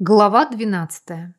Глава двенадцатая.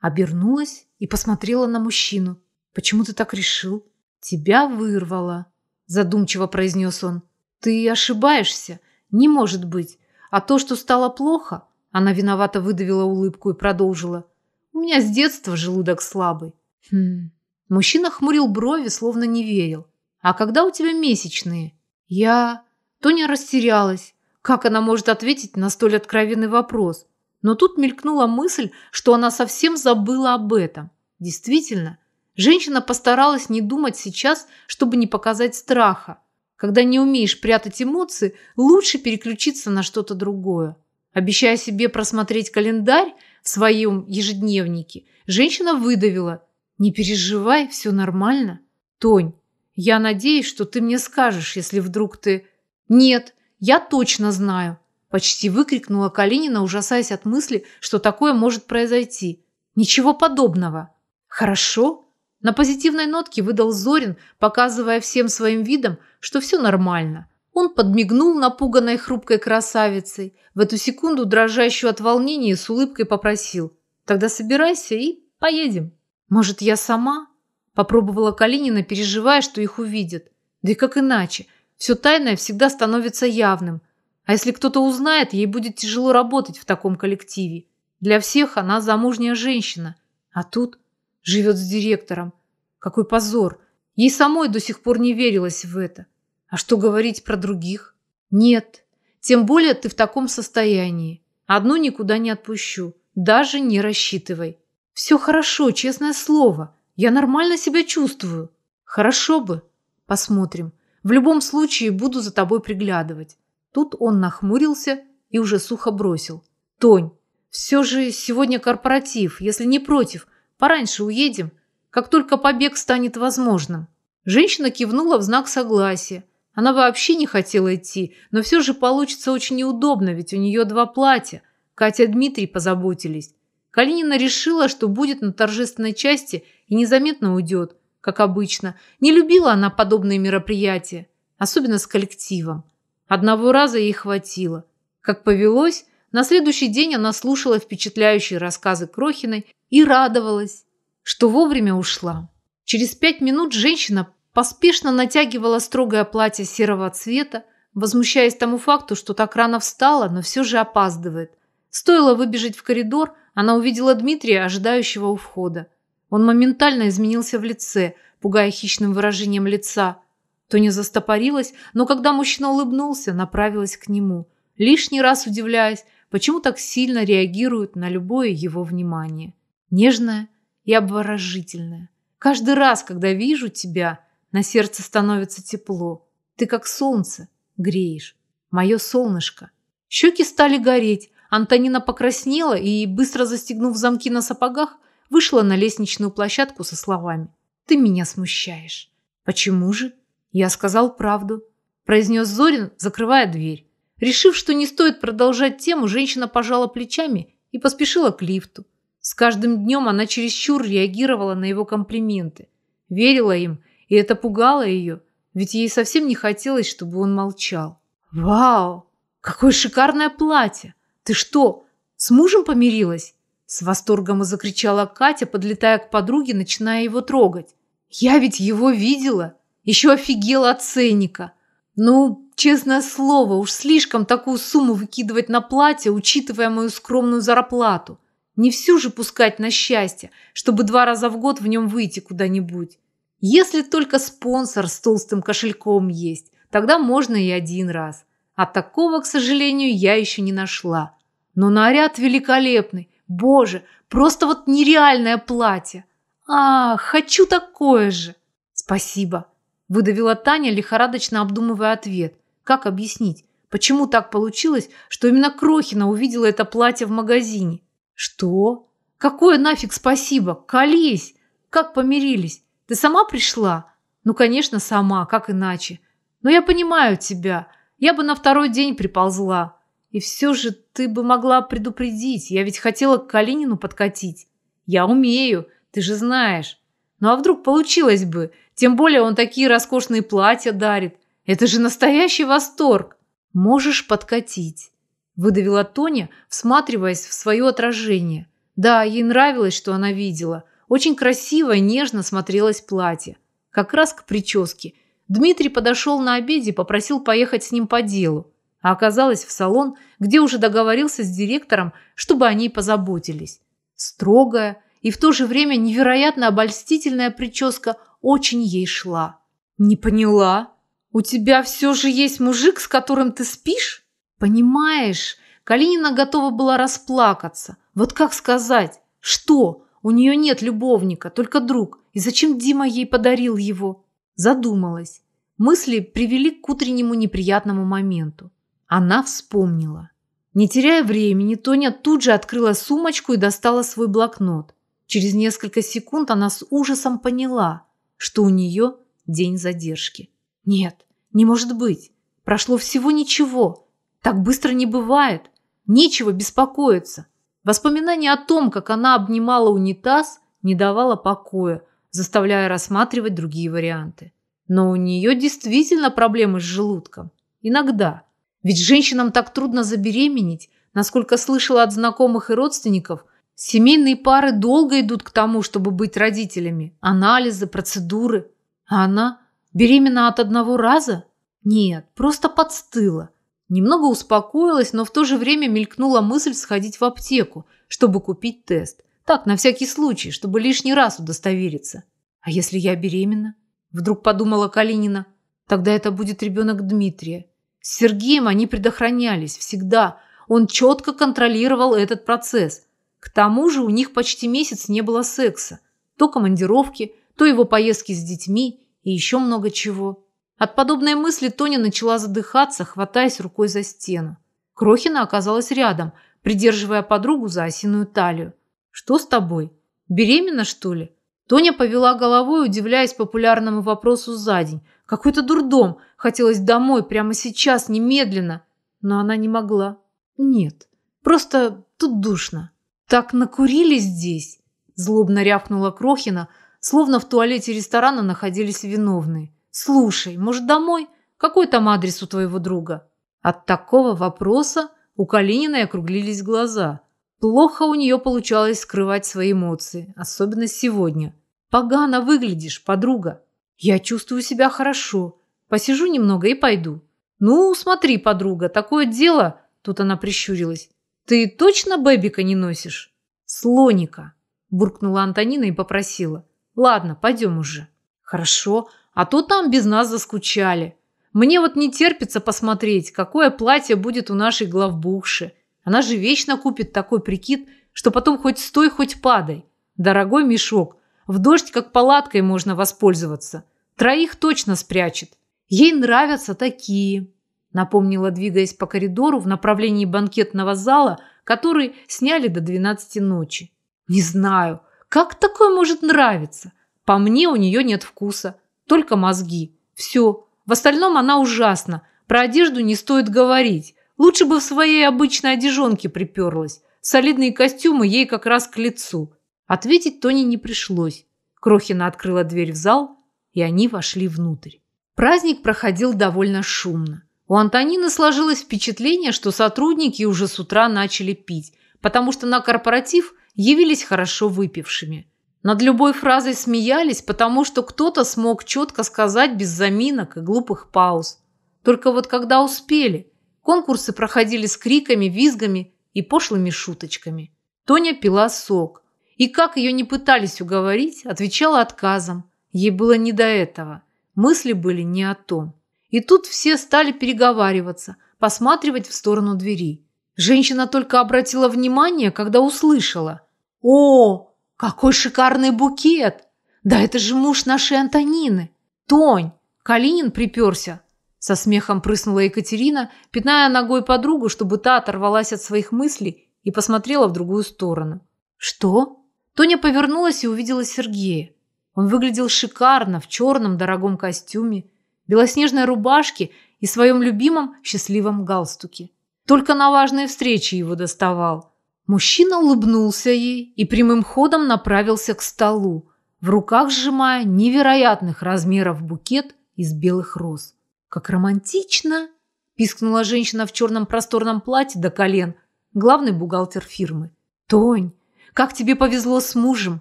Обернулась и посмотрела на мужчину. «Почему ты так решил?» «Тебя вырвало», – задумчиво произнес он. «Ты ошибаешься. Не может быть. А то, что стало плохо...» Она виновато выдавила улыбку и продолжила. «У меня с детства желудок слабый». «Хм...» Мужчина хмурил брови, словно не верил. «А когда у тебя месячные?» «Я...» Тоня растерялась. Как она может ответить на столь откровенный вопрос? Но тут мелькнула мысль, что она совсем забыла об этом. Действительно, женщина постаралась не думать сейчас, чтобы не показать страха. Когда не умеешь прятать эмоции, лучше переключиться на что-то другое. Обещая себе просмотреть календарь в своем ежедневнике, женщина выдавила. «Не переживай, все нормально. Тонь, я надеюсь, что ты мне скажешь, если вдруг ты...» «Нет, я точно знаю», Почти выкрикнула Калинина, ужасаясь от мысли, что такое может произойти. Ничего подобного. Хорошо? На позитивной нотке выдал Зорин, показывая всем своим видом, что все нормально. Он подмигнул напуганной хрупкой красавицей, в эту секунду дрожащую от волнения с улыбкой попросил. «Тогда собирайся и поедем». «Может, я сама?» Попробовала Калинина, переживая, что их увидят. Да и как иначе? Все тайное всегда становится явным. А если кто-то узнает, ей будет тяжело работать в таком коллективе. Для всех она замужняя женщина. А тут живет с директором. Какой позор. Ей самой до сих пор не верилось в это. А что говорить про других? Нет. Тем более ты в таком состоянии. Одну никуда не отпущу. Даже не рассчитывай. Все хорошо, честное слово. Я нормально себя чувствую. Хорошо бы. Посмотрим. В любом случае буду за тобой приглядывать. Тут он нахмурился и уже сухо бросил. «Тонь, все же сегодня корпоратив. Если не против, пораньше уедем, как только побег станет возможным». Женщина кивнула в знак согласия. Она вообще не хотела идти, но все же получится очень неудобно, ведь у нее два платья. Катя и Дмитрий позаботились. Калинина решила, что будет на торжественной части и незаметно уйдет, как обычно. Не любила она подобные мероприятия, особенно с коллективом. Одного раза ей хватило. Как повелось, на следующий день она слушала впечатляющие рассказы Крохиной и радовалась, что вовремя ушла. Через пять минут женщина поспешно натягивала строгое платье серого цвета, возмущаясь тому факту, что так рано встала, но все же опаздывает. Стоило выбежать в коридор, она увидела Дмитрия, ожидающего у входа. Он моментально изменился в лице, пугая хищным выражением лица – Тоня застопорилась, но когда мужчина улыбнулся, направилась к нему, лишний раз удивляясь, почему так сильно реагирует на любое его внимание. Нежное и обворожительное. Каждый раз, когда вижу тебя, на сердце становится тепло. Ты как солнце, греешь. Мое солнышко. Щеки стали гореть. Антонина покраснела и, быстро застегнув замки на сапогах, вышла на лестничную площадку со словами. «Ты меня смущаешь». «Почему же?» «Я сказал правду», – произнес Зорин, закрывая дверь. Решив, что не стоит продолжать тему, женщина пожала плечами и поспешила к лифту. С каждым днем она чересчур реагировала на его комплименты. Верила им, и это пугало ее, ведь ей совсем не хотелось, чтобы он молчал. «Вау! Какое шикарное платье! Ты что, с мужем помирилась?» С восторгом закричала Катя, подлетая к подруге, начиная его трогать. «Я ведь его видела!» Еще офигел от ценника. Ну, честное слово, уж слишком такую сумму выкидывать на платье, учитывая мою скромную зарплату. Не всю же пускать на счастье, чтобы два раза в год в нем выйти куда-нибудь. Если только спонсор с толстым кошельком есть, тогда можно и один раз. А такого, к сожалению, я еще не нашла. Но наряд великолепный. Боже, просто вот нереальное платье. А, хочу такое же. Спасибо. Выдавила Таня, лихорадочно обдумывая ответ. Как объяснить? Почему так получилось, что именно Крохина увидела это платье в магазине? Что? Какое нафиг спасибо? Колись! Как помирились? Ты сама пришла? Ну, конечно, сама, как иначе. Но я понимаю тебя. Я бы на второй день приползла. И все же ты бы могла предупредить. Я ведь хотела к Калинину подкатить. Я умею, ты же знаешь. Ну а вдруг получилось бы? Тем более он такие роскошные платья дарит. Это же настоящий восторг. Можешь подкатить. выдавила Тоня, всматриваясь в свое отражение. Да, ей нравилось, что она видела. Очень красиво и нежно смотрелось платье. Как раз к прическе. Дмитрий подошел на обеде и попросил поехать с ним по делу. А оказалась в салон, где уже договорился с директором, чтобы о ней позаботились. Строгая и в то же время невероятно обольстительная прическа очень ей шла. «Не поняла. У тебя все же есть мужик, с которым ты спишь?» Понимаешь, Калинина готова была расплакаться. Вот как сказать? Что? У нее нет любовника, только друг. И зачем Дима ей подарил его? Задумалась. Мысли привели к утреннему неприятному моменту. Она вспомнила. Не теряя времени, Тоня тут же открыла сумочку и достала свой блокнот. Через несколько секунд она с ужасом поняла, что у нее день задержки. Нет, не может быть. Прошло всего ничего. Так быстро не бывает. Нечего беспокоиться. Воспоминание о том, как она обнимала унитаз, не давало покоя, заставляя рассматривать другие варианты. Но у нее действительно проблемы с желудком. Иногда. Ведь женщинам так трудно забеременеть. Насколько слышала от знакомых и родственников, семейные пары долго идут к тому, чтобы быть родителями. Анализы, процедуры. А она беременна от одного раза? Нет, просто подстыла. Немного успокоилась, но в то же время мелькнула мысль сходить в аптеку, чтобы купить тест. Так, на всякий случай, чтобы лишний раз удостовериться. А если я беременна? Вдруг подумала Калинина. Тогда это будет ребенок Дмитрия. С Сергеем они предохранялись всегда. Он четко контролировал этот процесс. К тому же у них почти месяц не было секса. То командировки, то его поездки с детьми и еще много чего. От подобной мысли Тоня начала задыхаться, хватаясь рукой за стену. Крохина оказалась рядом, придерживая подругу за осиную талию. «Что с тобой? Беременна, что ли?» Тоня повела головой, удивляясь популярному вопросу за день. Какой-то дурдом. Хотелось домой прямо сейчас, немедленно. Но она не могла. Нет, просто тут душно. Так накурились здесь. Злобно рявкнула Крохина, словно в туалете ресторана находились виновные. «Слушай, может, домой? Какой там адрес у твоего друга?» От такого вопроса у Калининой округлились глаза. Плохо у нее получалось скрывать свои эмоции, особенно сегодня. «Погано выглядишь, подруга. Я чувствую себя хорошо. Посижу немного и пойду». «Ну, смотри, подруга, такое дело...» Тут она прищурилась. «Ты точно бэбика не носишь?» «Слоника», буркнула Антонина и попросила. «Ладно, пойдем уже». «Хорошо, а то там без нас заскучали. Мне вот не терпится посмотреть, какое платье будет у нашей главбухши. Она же вечно купит такой прикид, что потом хоть стой, хоть падай. Дорогой мешок. В дождь как палаткой можно воспользоваться. Троих точно спрячет. Ей нравятся такие. Напомнила, двигаясь по коридору в направлении банкетного зала, который сняли до 12 ночи. Не знаю, как такое может нравиться? По мне у нее нет вкуса. Только мозги. Все. В остальном она ужасна. Про одежду не стоит говорить. Лучше бы в своей обычной одежонке приперлась. Солидные костюмы ей как раз к лицу. Ответить Тони не пришлось. Крохина открыла дверь в зал, и они вошли внутрь. Праздник проходил довольно шумно. У Антонины сложилось впечатление, что сотрудники уже с утра начали пить, потому что на корпоратив явились хорошо выпившими. Над любой фразой смеялись, потому что кто-то смог четко сказать без заминок и глупых пауз. Только вот когда успели, конкурсы проходили с криками, визгами и пошлыми шуточками. Тоня пила сок. И как ее не пытались уговорить, отвечала отказом. Ей было не до этого. Мысли были не о том. И тут все стали переговариваться, посматривать в сторону двери. Женщина только обратила внимание, когда услышала. «О, какой шикарный букет! Да это же муж нашей Антонины! Тонь! Калинин приперся!» Со смехом прыснула Екатерина, пятная ногой подругу, чтобы та оторвалась от своих мыслей и посмотрела в другую сторону. «Что?» Тоня повернулась и увидела Сергея. Он выглядел шикарно в черном дорогом костюме, белоснежной рубашке и своем любимом счастливом галстуке. Только на важные встречи его доставал. Мужчина улыбнулся ей и прямым ходом направился к столу, в руках сжимая невероятных размеров букет из белых роз. «Как романтично!» – Пискнула женщина в черном просторном платье до колен, главный бухгалтер фирмы. Тонь, как тебе повезло с мужем.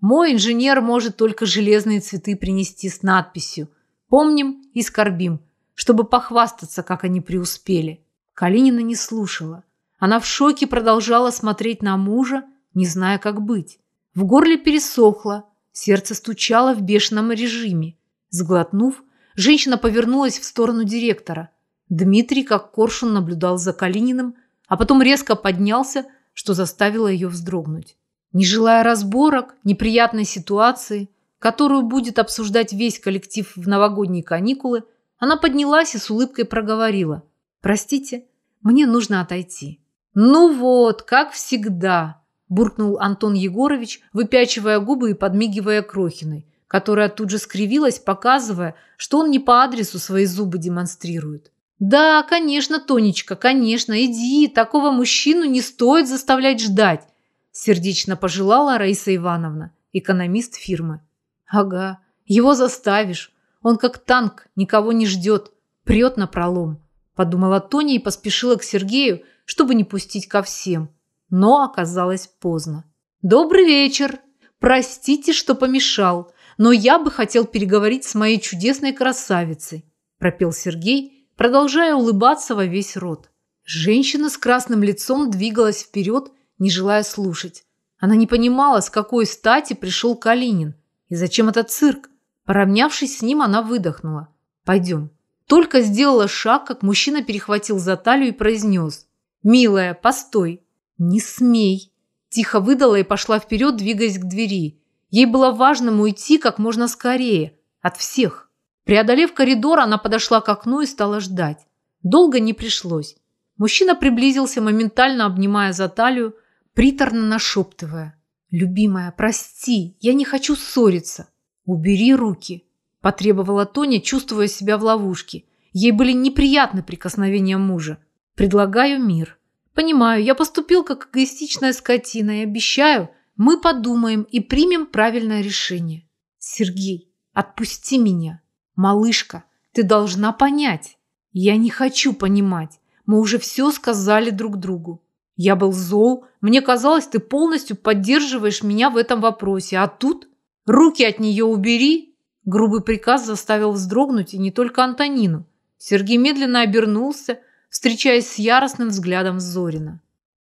Мой инженер может только железные цветы принести с надписью «Помним и скорбим», чтобы похвастаться, как они преуспели. Калинина не слушала. Она в шоке продолжала смотреть на мужа, не зная, как быть. В горле пересохло, сердце стучало в бешеном режиме. Сглотнув, женщина повернулась в сторону директора. Дмитрий, как коршун, наблюдал за Калининым, а потом резко поднялся, что заставило ее вздрогнуть. Не желая разборок, неприятной ситуации, которую будет обсуждать весь коллектив в новогодние каникулы, она поднялась и с улыбкой проговорила. «Простите, мне нужно отойти». «Ну вот, как всегда», – буркнул Антон Егорович, выпячивая губы и подмигивая Крохиной, которая тут же скривилась, показывая, что он не по адресу свои зубы демонстрирует. «Да, конечно, Тонечка, конечно, иди, такого мужчину не стоит заставлять ждать», сердечно пожелала Раиса Ивановна, экономист фирмы. «Ага, его заставишь. Он как танк, никого не ждет, прет на пролом», подумала Тоня и поспешила к Сергею, чтобы не пустить ко всем. Но оказалось поздно. «Добрый вечер! Простите, что помешал, но я бы хотел переговорить с моей чудесной красавицей», пропел Сергей, продолжая улыбаться во весь рот. Женщина с красным лицом двигалась вперед, не желая слушать. Она не понимала, с какой стати пришел Калинин и зачем этот цирк. Поравнявшись с ним, она выдохнула. «Пойдем». Только сделала шаг, как мужчина перехватил за талию и произнес. «Милая, постой». «Не смей». Тихо выдала и пошла вперед, двигаясь к двери. Ей было важно уйти как можно скорее. От всех. Преодолев коридор, она подошла к окну и стала ждать. Долго не пришлось. Мужчина приблизился, моментально обнимая за талию, приторно нашептывая. «Любимая, прости, я не хочу ссориться». «Убери руки», – потребовала Тоня, чувствуя себя в ловушке. Ей были неприятны прикосновения мужа. «Предлагаю мир». «Понимаю, я поступил как эгоистичная скотина и обещаю, мы подумаем и примем правильное решение». «Сергей, отпусти меня». «Малышка, ты должна понять». «Я не хочу понимать. Мы уже все сказали друг другу. Я был зол. Мне казалось, ты полностью поддерживаешь меня в этом вопросе. А тут руки от нее убери». Грубый приказ заставил вздрогнуть и не только Антонину. Сергей медленно обернулся, встречаясь с яростным взглядом Зорина.